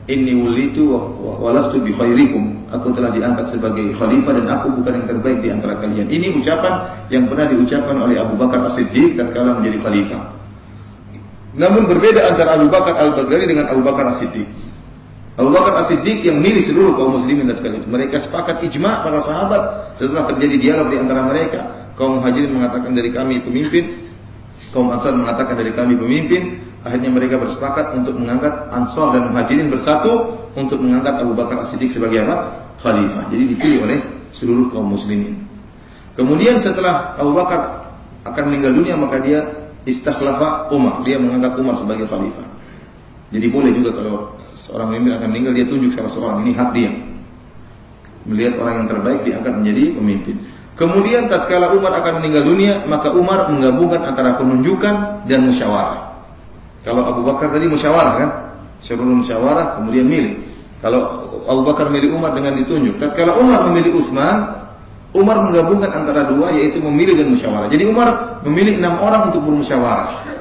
"Inni wulitu wa lastu bi khairikum." Aku telah diangkat sebagai khalifah dan aku bukan yang terbaik di antara kalian. Ini ucapan yang pernah diucapkan oleh Abu Bakar As-Siddiq tatkala menjadi khalifah. Namun berbeda antara Abu Bakar Al-Baghdadi dengan Abu Bakar As-Siddiq. Abu Bakar As-Siddiq yang milih seluruh kaum muslimin tatkala itu. Mereka sepakat ijma para sahabat setelah terjadi dialog di antara mereka. Kaum muhajirin mengatakan dari kami pemimpin, kaum Ansar mengatakan dari kami pemimpin, akhirnya mereka bersepakat untuk mengangkat Ansar dan Muhajirin bersatu untuk mengangkat Abu Bakar As-Siddiq sebagai apa? Khalifah. Jadi dipilih oleh seluruh kaum muslimin. Kemudian setelah Abu Bakar akan meninggal dunia maka dia istakhlafa Umar. Dia mengangkat Umar sebagai khalifah. Jadi boleh juga kalau seorang pemimpin akan meninggal dia tunjuk salah seorang ini hak dia. Melihat orang yang terbaik diangkat menjadi pemimpin. Kemudian tatkala Umar akan meninggal dunia, maka Umar menggabungkan antara penunjukan dan musyawarah. Kalau Abu Bakar tadi musyawarah kan? Suruh musyawarah kemudian milih. Kalau Abu Bakar milih Umar dengan ditunjuk. Tatkala Umar memilih Utsman, Umar menggabungkan antara dua yaitu memilih dan musyawarah. Jadi Umar memilih enam orang untuk bermusyawarah.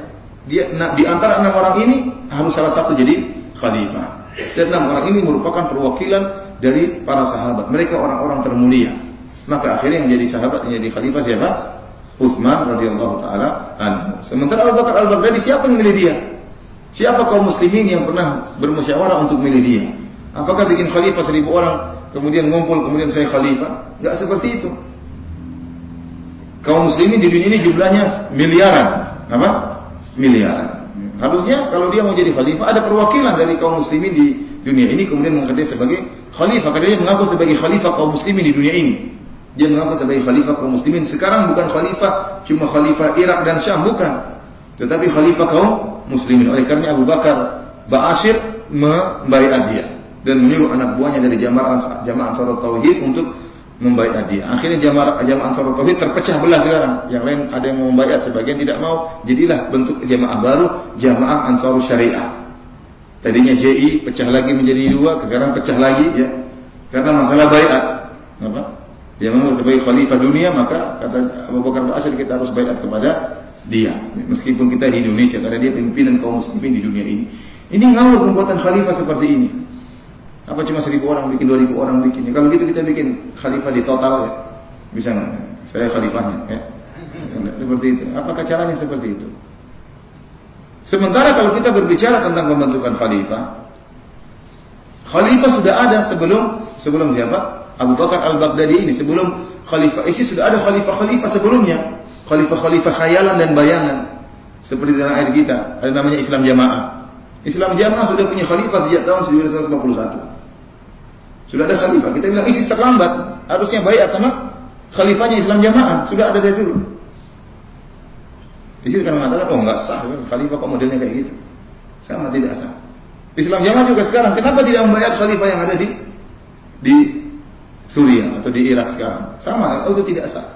Dia di antara enam orang ini harus salah satu jadi khalifah. Dan enam orang ini merupakan perwakilan dari para sahabat. Mereka orang-orang termulia. Maka akhirnya yang jadi sahabat yang jadi khalifah siapa? Utsman radhiyallahu taala anhu. Sementara Abu Bakar Al-Baghdadi siapa yang milih dia? Siapa kaum muslimin yang pernah bermusyawarah untuk milih dia? Apakah bikin khalifah seribu orang kemudian ngumpul kemudian saya khalifah? Enggak seperti itu. Kaum muslimin di dunia ini jumlahnya miliaran. Apa? Miliaran. Harusnya kalau dia mau jadi khalifah ada perwakilan dari kaum muslimin di dunia ini kemudian mengatakan sebagai khalifah karena dia mengaku sebagai khalifah kaum muslimin di dunia ini. Dia mengaku sebagai khalifah kaum muslimin. Sekarang bukan khalifah cuma khalifah Irak dan Syam, bukan. Tetapi khalifah kaum muslimin. Oleh karena Abu Bakar Ba'asyir membaiat dia dan menyuruh anak buahnya dari jamaah jamaah Ansarut Tauhid untuk membaiat dia. Akhirnya jamaah jamaah Ansarut Tauhid terpecah belah sekarang. Yang lain ada yang mau membaiat, sebagian tidak mau. Jadilah bentuk jamaah baru, jamaah Ansarut Syariah. Tadinya JI pecah lagi menjadi dua, sekarang pecah lagi ya. Karena masalah baiat. Apa? Dia mau sebagai khalifah dunia maka kata Abu Bakar Ba'asyir kita harus bayat kepada dia meskipun kita di Indonesia karena dia pimpinan kaum muslimin di dunia ini. Ini ngawur pembuatan khalifah seperti ini. Apa cuma seribu orang bikin, dua ribu orang bikin. Kalau gitu kita bikin khalifah di total ya. Bisa nggak? Saya khalifahnya ya. Seperti itu. Apakah caranya seperti itu? Sementara kalau kita berbicara tentang pembentukan khalifah, khalifah sudah ada sebelum sebelum siapa? Abu Bakar Al-Baghdadi ini sebelum Khalifah ISIS sudah ada khalifah-khalifah sebelumnya. Khalifah-khalifah khayalan dan bayangan. Seperti dalam air kita, ada namanya Islam Jamaah. Islam Jamaah sudah punya khalifah sejak tahun 1951. Sudah ada khalifah. Kita bilang ISIS terlambat. Harusnya bayat sama khalifahnya Islam Jamaah. Sudah ada dari dulu. ISIS kan mengatakan, oh enggak sah. Khalifah kok modelnya kayak gitu. Sama tidak sah. Islam Jamaah juga sekarang. Kenapa tidak membayar khalifah yang ada di di Suriah atau di Irak sekarang. Sama, itu tidak sah.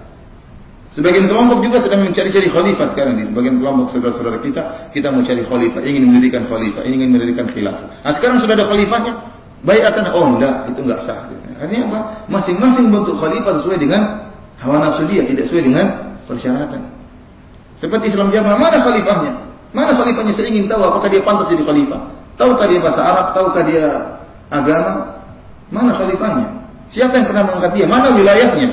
Sebagian kelompok juga sedang mencari-cari khalifah sekarang di sebagian kelompok saudara-saudara kita, kita mau cari khalifah, ingin mendirikan khalifah, ingin mendirikan khilafah. Nah, sekarang sudah ada khalifahnya, baik sana, oh enggak, itu enggak sah. Artinya apa? Masing-masing bentuk khalifah sesuai dengan hawa nafsu dia, tidak sesuai dengan persyaratan. Seperti Islam Jamaah, mana khalifahnya? Mana khalifahnya? Saya ingin tahu apakah dia pantas jadi khalifah. Tahukah dia bahasa Arab? Tahukah dia agama? Mana khalifahnya? Siapa yang pernah mengangkat dia? Mana wilayahnya?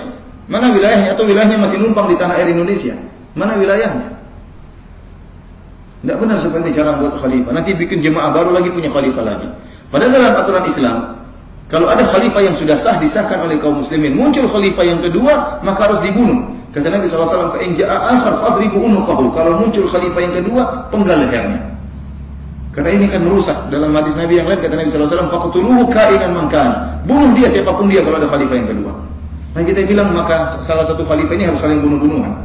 Mana wilayahnya? Atau wilayahnya masih numpang di tanah air Indonesia? Mana wilayahnya? Tidak benar seperti cara buat khalifah. Nanti bikin jemaah baru lagi punya khalifah lagi. Padahal dalam aturan Islam, Kalau ada khalifah yang sudah sah disahkan oleh kaum muslimin, muncul khalifah yang kedua, maka harus dibunuh. Kata Nabi SAW, "Fa in ja'a akhar fadribu unuqahu." Kalau muncul khalifah yang kedua, penggal lehernya. Karena ini akan merusak. Dalam hadis Nabi yang lain kata Nabi SAW, "Faqtuluhu ka'inan man kana." Bunuh dia siapapun dia kalau ada khalifah yang kedua. Nah kita bilang maka salah satu khalifah ini harus saling bunuh-bunuhan.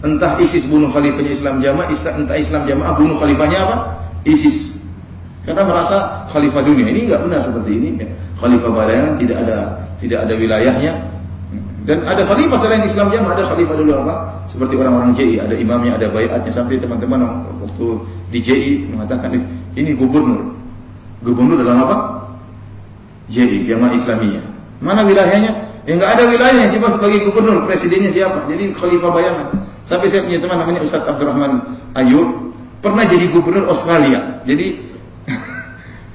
Entah ISIS bunuh khalifahnya Islam Jamaah, entah Islam Jamaah bunuh khalifahnya apa? ISIS. Karena merasa khalifah dunia ini nggak benar seperti ini. Ya. Khalifah bayangan tidak ada tidak ada wilayahnya. Dan ada khalifah selain Islam Jamaah, ada khalifah dulu apa? Seperti orang-orang JI, ada imamnya, ada bayatnya sampai teman-teman waktu di JI mengatakan ini gubernur. Gubernur dalam apa? JI, Jamaah Islamiyah. Mana wilayahnya? Ya nggak ada wilayahnya, cuma sebagai gubernur, presidennya siapa? Jadi khalifah bayangan. Sampai saya punya teman namanya Ustaz Abdurrahman Ayub, pernah jadi gubernur Australia. Jadi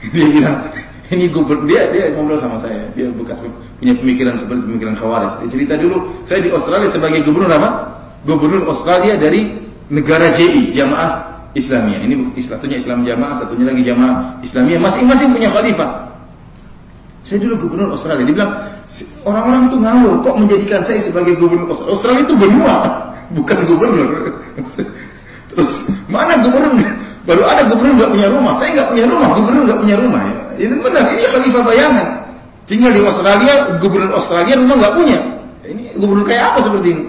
dia bilang, ini gubernur dia dia ngobrol sama saya. Dia bekas punya pemikiran seperti pemikiran Khawarij. Dia cerita dulu, saya di Australia sebagai gubernur apa? Gubernur Australia dari negara JI, Jamaah Islamiyah. Ini satunya Islam Jamaah, satunya lagi Jamaah Islamiyah. Masing-masing punya khalifah. Saya dulu gubernur Australia. Dia bilang, Orang-orang itu ngawur, kok menjadikan saya sebagai gubernur Australia? Australia itu benua, bukan gubernur. Terus mana gubernur? Baru ada gubernur nggak punya rumah. Saya nggak punya rumah, gubernur nggak punya rumah. Ya. Ini benar, ini khalifah bayangan. Tinggal di Australia, gubernur Australia rumah nggak punya. Ini gubernur kayak apa seperti ini?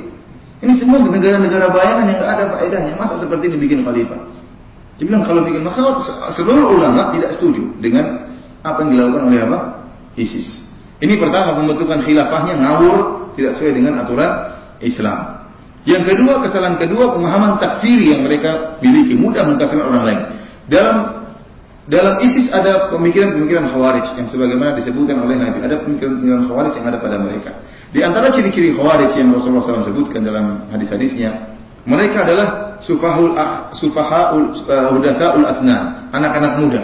Ini semua negara-negara bayangan yang nggak ada faedahnya. Masa seperti ini bikin khalifah? Dia bilang kalau bikin maka seluruh ulama tidak setuju dengan apa yang dilakukan oleh apa? ISIS. Ini pertama pembentukan khilafahnya ngawur, tidak sesuai dengan aturan Islam. Yang kedua, kesalahan kedua pemahaman takfiri yang mereka miliki, mudah mengkafirkan orang lain. Dalam dalam ISIS ada pemikiran-pemikiran khawarij yang sebagaimana disebutkan oleh Nabi. Ada pemikiran-pemikiran khawarij yang ada pada mereka. Di antara ciri-ciri khawarij yang Rasulullah SAW sebutkan dalam hadis-hadisnya, mereka adalah sufahul sufahaul uh, hudathaul asnan, anak-anak muda.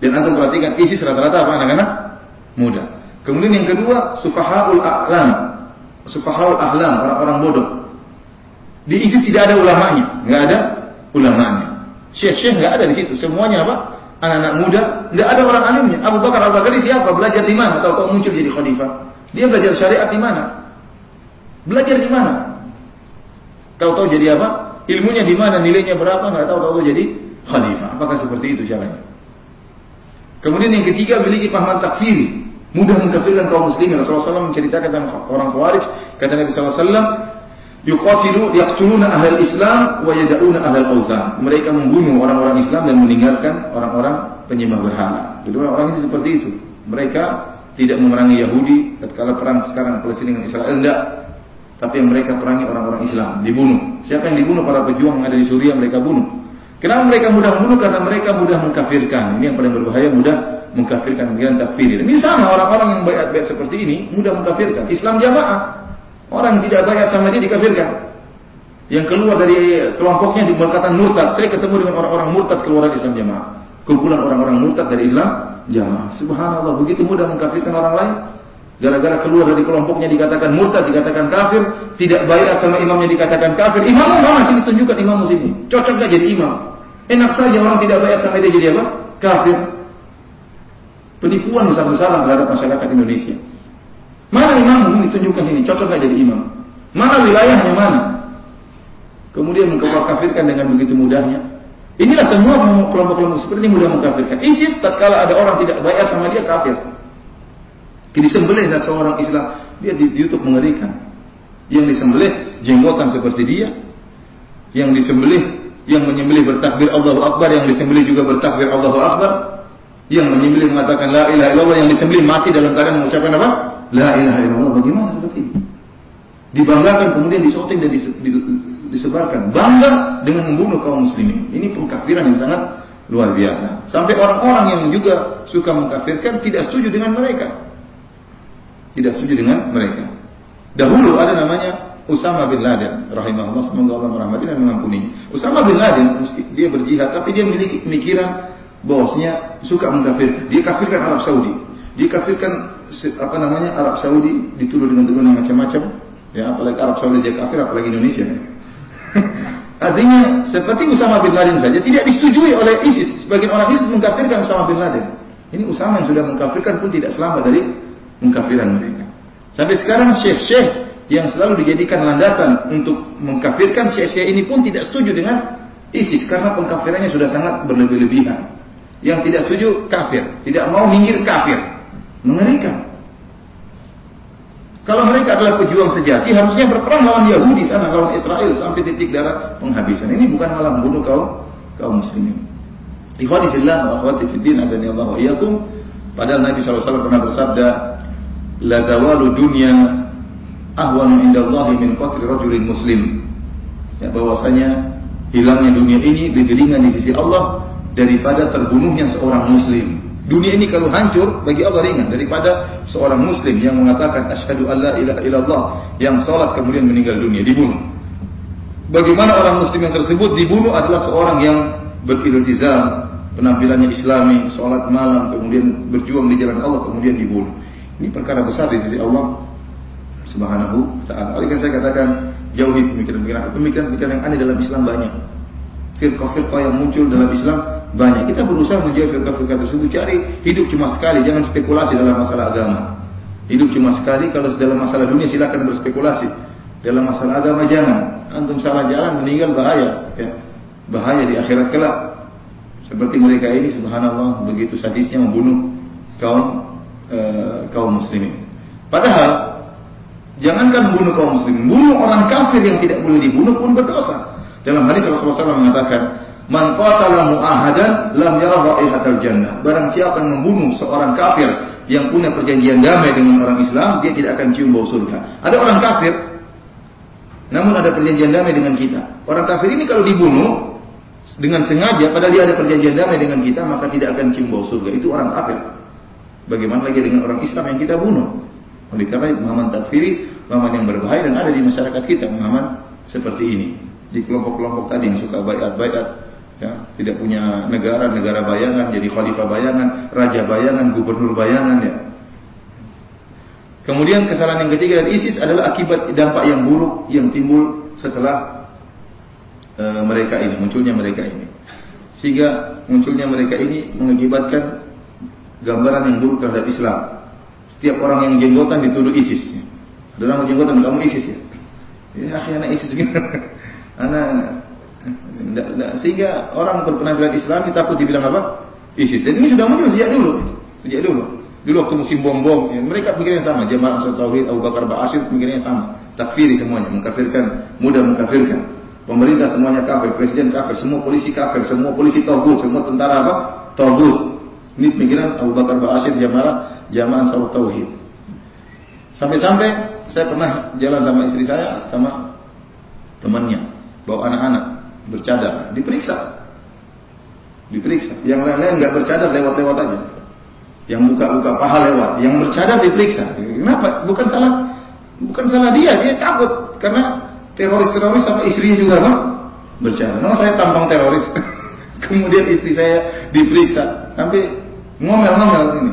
Dan antum perhatikan ISIS rata-rata apa anak-anak muda. Kemudian yang kedua, sufahaul a'lam. Sufahaul ahlam, orang-orang bodoh. Di ISIS tidak ada ulamanya, nggak ada ulamanya. Syekh-syekh nggak ada di situ. Semuanya apa? Anak-anak muda, nggak ada orang alimnya. Abu Bakar Al-Baghdadi siapa? Belajar di mana? Tahu-tahu muncul jadi khalifah. Dia belajar syariat di mana? Belajar di mana? Tahu-tahu jadi apa? Ilmunya di mana? Nilainya berapa? Nggak tahu. Tahu jadi khalifah. Apakah seperti itu caranya? Kemudian yang ketiga memiliki pahaman takfiri mudah mengkafirkan kaum muslimin. Rasulullah SAW menceritakan tentang orang Khawarij, kata Nabi SAW, yuqatilu yaqtuluna ahlal Islam wa yada'una ahlal authan. Mereka membunuh orang-orang Islam dan meninggalkan orang-orang penyembah berhala. Jadi orang-orang ini seperti itu. Mereka tidak memerangi Yahudi tatkala perang sekarang Palestina dengan Israel enggak. Tapi yang mereka perangi orang-orang Islam, dibunuh. Siapa yang dibunuh? Para pejuang yang ada di Suriah mereka bunuh. Kenapa mereka mudah membunuh? Karena mereka mudah mengkafirkan. Ini yang paling berbahaya, mudah mengkafirkan pemikiran takfir. Ini sama orang-orang yang bayat-bayat seperti ini mudah mengkafirkan. Islam jamaah. Orang tidak bayat sama dia dikafirkan. Yang keluar dari kelompoknya di berkatan murtad. Saya ketemu dengan orang-orang murtad keluar dari Islam jamaah. Kumpulan orang-orang murtad dari Islam jamaah. Subhanallah, begitu mudah mengkafirkan orang lain. Gara-gara keluar dari kelompoknya dikatakan murtad, dikatakan kafir, tidak bayat sama imamnya dikatakan kafir. Imam mana sih ditunjukkan imam muslim Cocok gak jadi imam? Enak saja orang tidak bayat sama dia jadi apa? Kafir. Penipuan besar-besaran terhadap masyarakat Indonesia. Mana imam ini tunjukkan sini, cocok gak jadi imam? Mana wilayahnya mana? Kemudian mengkafirkan dengan begitu mudahnya. Inilah semua kelompok-kelompok seperti ini mudah mengkafirkan. ISIS tatkala ada orang tidak bayar sama dia kafir. Disembelihlah seorang Islam, dia di YouTube mengerikan. Yang disembelih jenggotan seperti dia, yang disembelih yang menyembelih bertakbir Allahu Akbar, yang disembelih juga bertakbir Allahu Akbar, yang menyembelih mengatakan la ilaha illallah yang disembelih mati dalam keadaan mengucapkan apa? La ilaha illallah. Bagaimana seperti ini? Dibanggakan kemudian disoting dan disebarkan. Bangga dengan membunuh kaum muslimin. Ini pengkafiran yang sangat luar biasa. Sampai orang-orang yang juga suka mengkafirkan tidak setuju dengan mereka. Tidak setuju dengan mereka. Dahulu ada namanya Usama bin Laden rahimahullah semoga Allah merahmati dan mengampuni. Usama bin Laden dia berjihad tapi dia memiliki pemikiran bahwasanya suka mengkafirkan. Dia kafirkan Arab Saudi. Dia kafirkan apa namanya Arab Saudi dituduh dengan tuduhan macam-macam. Ya, apalagi Arab Saudi dia kafir, apalagi Indonesia. Artinya seperti Usama bin Laden saja tidak disetujui oleh ISIS. Sebagian orang ISIS mengkafirkan Usama bin Laden. Ini Usama yang sudah mengkafirkan pun tidak selamat dari mengkafiran mereka. Sampai sekarang syekh-syekh yang selalu dijadikan landasan untuk mengkafirkan syekh-syekh ini pun tidak setuju dengan ISIS karena pengkafirannya sudah sangat berlebih-lebihan. Yang tidak setuju kafir, tidak mau minggir kafir. Mengerikan. Kalau mereka adalah pejuang sejati, harusnya berperang lawan Yahudi sana, lawan Israel sampai titik darah penghabisan. Ini bukan malah membunuh kaum kaum muslimin. Ikhwati fillah wa akhwati fiddin azani Allah wa iyyakum. Padahal Nabi SAW pernah bersabda, "La zawalu dunya ahwanu indallahi min qatli rajulin muslim." Ya bahwasanya hilangnya dunia ini lebih ringan di sisi Allah daripada terbunuhnya seorang muslim. Dunia ini kalau hancur bagi Allah ringan daripada seorang muslim yang mengatakan asyhadu alla ilaha illallah yang salat kemudian meninggal dunia dibunuh. Bagaimana orang muslim yang tersebut dibunuh adalah seorang yang beriltizam, penampilannya islami, salat malam, kemudian berjuang di jalan Allah kemudian dibunuh. Ini perkara besar di sisi Allah Subhanahu wa taala. Oleh karena saya katakan jauhi pemikiran-pemikiran pemikiran-pemikiran yang aneh dalam Islam banyak. Firqah-firqah yang muncul dalam Islam banyak. Kita berusaha menjauhi firqah-firqah tersebut. Cari hidup cuma sekali, jangan spekulasi dalam masalah agama. Hidup cuma sekali, kalau dalam masalah dunia silakan berspekulasi. Dalam masalah agama jangan. Antum salah jalan meninggal bahaya. Ya. Bahaya di akhirat kelak. Seperti mereka ini subhanallah begitu sadisnya membunuh kaum e, kaum muslimin. Padahal Jangankan membunuh kaum muslim, bunuh orang kafir yang tidak boleh dibunuh pun berdosa. Dalam hadis Rasulullah SAW mengatakan, Man qatala mu'ahadan lam yara raihatal jannah. Barang siapa yang membunuh seorang kafir yang punya perjanjian damai dengan orang Islam, dia tidak akan cium bau surga. Ada orang kafir, namun ada perjanjian damai dengan kita. Orang kafir ini kalau dibunuh dengan sengaja, padahal dia ada perjanjian damai dengan kita, maka tidak akan cium bau surga. Itu orang kafir. Bagaimana lagi dengan orang Islam yang kita bunuh? Oleh karena pemahaman takfiri, pemahaman yang berbahaya dan ada di masyarakat kita pemahaman seperti ini. Di kelompok-kelompok tadi yang suka bayat-bayat, ya, tidak punya negara, negara bayangan, jadi khalifah bayangan, raja bayangan, gubernur bayangan, ya. Kemudian kesalahan yang ketiga dari ISIS adalah akibat dampak yang buruk yang timbul setelah e, mereka ini, munculnya mereka ini. Sehingga munculnya mereka ini mengakibatkan gambaran yang buruk terhadap Islam. Setiap orang yang jenggotan dituduh ISIS. Ada orang jenggotan, kamu ISIS ya? Ya, akhirnya ISIS gitu. Anak sehingga orang berpenampilan Islam takut dibilang apa? ISIS. Dan ini sudah muncul sejak dulu. Sejak dulu. Dulu waktu musim bom-bom, ya, mereka pikirnya sama. Jamaah Ansar Tauhid, Abu Bakar Ba'asyir pikirnya sama. Takfiri semuanya, mengkafirkan, mudah mengkafirkan. Pemerintah semuanya kafir, presiden kafir, semua polisi kafir, semua polisi togut, semua tentara apa? Togut. Ini pemikiran Abu Bakar Ba'asyir Jamaah jamaah sahur tauhid. Sampai-sampai saya pernah jalan sama istri saya sama temannya, bawa anak-anak bercadar, diperiksa. Diperiksa. Yang lain-lain nggak bercadar lewat-lewat aja. Yang buka-buka paha lewat, yang bercadar diperiksa. Kenapa? Bukan salah bukan salah dia, dia takut karena teroris-teroris sama istrinya juga apa? Bercadar. Nah, saya tampang teroris. Kemudian istri saya diperiksa sampai ngomel-ngomel ini.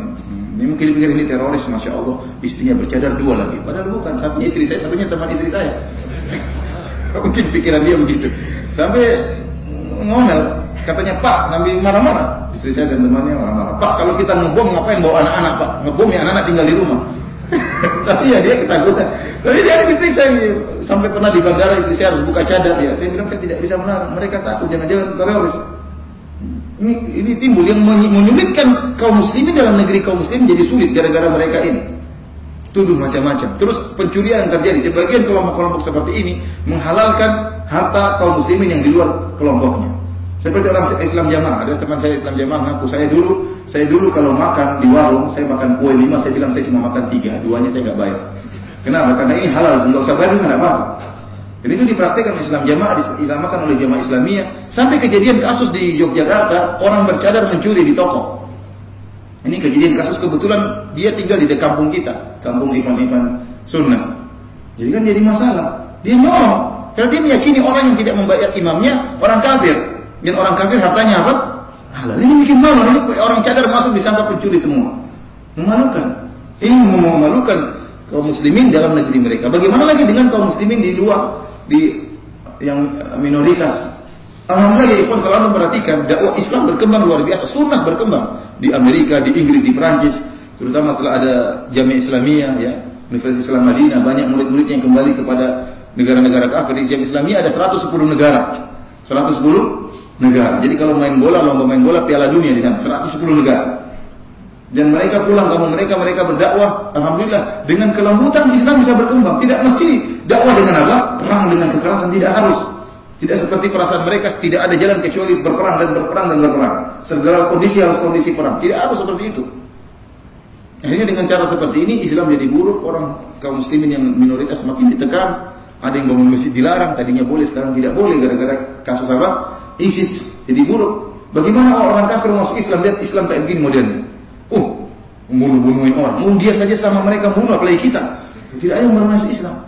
Ini mungkin dipikir ini teroris, masya Allah, istrinya bercadar dua lagi. Padahal bukan, satunya istri saya, satunya teman istri saya. Mungkin pikiran dia begitu. Sampai ngomel, katanya Pak, sambil marah-marah. Istri saya dan temannya marah-marah. Pak, kalau kita ngebom ngapain bawa anak-anak Pak? Ngebom ya anak-anak tinggal di rumah. Tapi ya dia ketakutan. Tapi dia diperiksa sampai pernah di bandara istri saya harus buka cadar ya. Saya bilang saya tidak bisa melarang. Mereka takut jangan-jangan teroris. Ini, ini timbul yang menyulitkan kaum muslimin dalam negeri kaum muslimin jadi sulit gara-gara mereka ini. Tuduh macam-macam. Terus pencurian terjadi. Sebagian kelompok-kelompok seperti ini menghalalkan harta kaum muslimin yang di luar kelompoknya. Seperti orang Islam jamaah. Ada teman saya Islam jamaah ngaku saya dulu, saya dulu kalau makan di warung, saya makan kue lima, saya bilang saya cuma makan tiga, duanya saya nggak bayar. Kenapa? Karena ini halal, nggak usah bayar, nggak apa-apa. Dan itu dipraktikkan Islam jamaah, dinamakan oleh jamaah Islamiyah. Sampai kejadian kasus di Yogyakarta, orang bercadar mencuri di toko. Ini kejadian kasus kebetulan dia tinggal di kampung kita, kampung Ivan-Ivan Sunnah. Jadi kan jadi masalah. Dia nolong. Karena dia meyakini orang yang tidak membayar imamnya orang kafir. Dan orang kafir hartanya apa? Halal. Ini bikin malu. Ini orang cadar masuk disangka pencuri semua. Memalukan. Ini memalukan kaum muslimin dalam negeri mereka. Bagaimana lagi dengan kaum muslimin di luar di yang minoritas Alhamdulillah ya ikhwan kalau anda perhatikan dakwah Islam berkembang luar biasa, sunnah berkembang di Amerika, di Inggris, di Perancis, terutama setelah ada Jamiah Islamiyah ya, Universitas Islam Madinah banyak murid-murid yang kembali kepada negara-negara kafir. Di Jamiah Islamiyah ada 110 negara. 110 negara. Jadi kalau main bola, lomba main bola Piala Dunia di sana 110 negara. Dan mereka pulang kampung mereka, mereka berdakwah. Alhamdulillah, dengan kelembutan Islam bisa berkembang. Tidak mesti dakwah dengan apa? Perang dengan kekerasan tidak harus. Tidak seperti perasaan mereka, tidak ada jalan kecuali berperang dan berperang dan berperang. Segala kondisi harus kondisi perang. Tidak harus seperti itu. Akhirnya dengan cara seperti ini Islam jadi buruk, orang kaum muslimin yang minoritas semakin ditekan. Ada yang bangun masjid dilarang, tadinya boleh, sekarang tidak boleh gara-gara kasus apa? ISIS jadi buruk. Bagaimana orang kafir masuk Islam lihat Islam kayak begini modelnya? Oh, membunuh-bunuhin orang. Oh, dia saja sama mereka bunuh, apalagi kita. Tidak ada yang bermasuk Islam.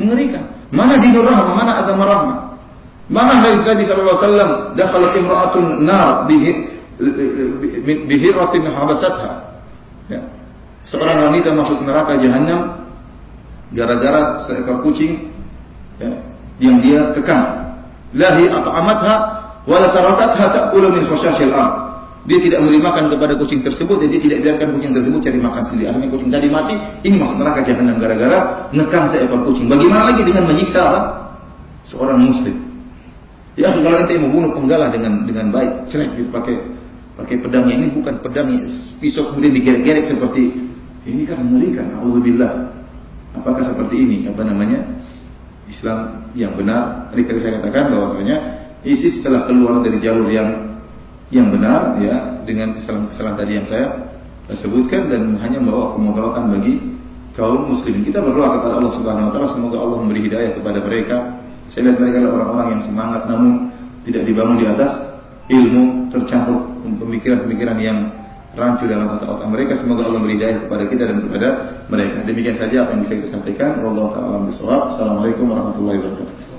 Mengerikan. Mana dinur mana agama rahmah. Mana hadis Nabi wasallam, dakhalat imra'atun nar bihiratin habasatha. Ya. Seorang wanita masuk neraka jahanam gara-gara seekor kucing ya, yang dia kekang. Lahi at'amatha wa la tarakatha ta'kulu min khashashil ard. Dia tidak memberi makan kepada kucing tersebut dan dia tidak biarkan kucing tersebut cari makan sendiri. Akhirnya kucing tadi mati, ini masuk neraka jahanam gara-gara ngekang seekor kucing. Bagaimana lagi dengan menyiksa? Seorang muslim. Ya, kalau ente mau bunuh penggalah dengan dengan baik, cerek gitu pakai pakai pedangnya ini bukan pedang pisau kemudian digerek-gerek seperti ini kan mengerikan. Alhamdulillah. Apakah seperti ini? Apa namanya? Islam yang benar. Tadi saya katakan bahwasanya ISIS telah keluar dari jalur yang yang benar ya dengan kesalahan-kesalahan tadi yang saya sebutkan dan hanya membawa kemudaratan bagi kaum muslimin. Kita berdoa kepada Allah Subhanahu wa taala semoga Allah memberi hidayah kepada mereka. Saya lihat mereka adalah orang-orang yang semangat namun tidak dibangun di atas ilmu, tercampur pemikiran-pemikiran yang rancu dalam otak-otak mereka. Semoga Allah memberi hidayah kepada kita dan kepada mereka. Demikian saja apa yang bisa kita sampaikan. Allah taala Assalamualaikum warahmatullahi wabarakatuh.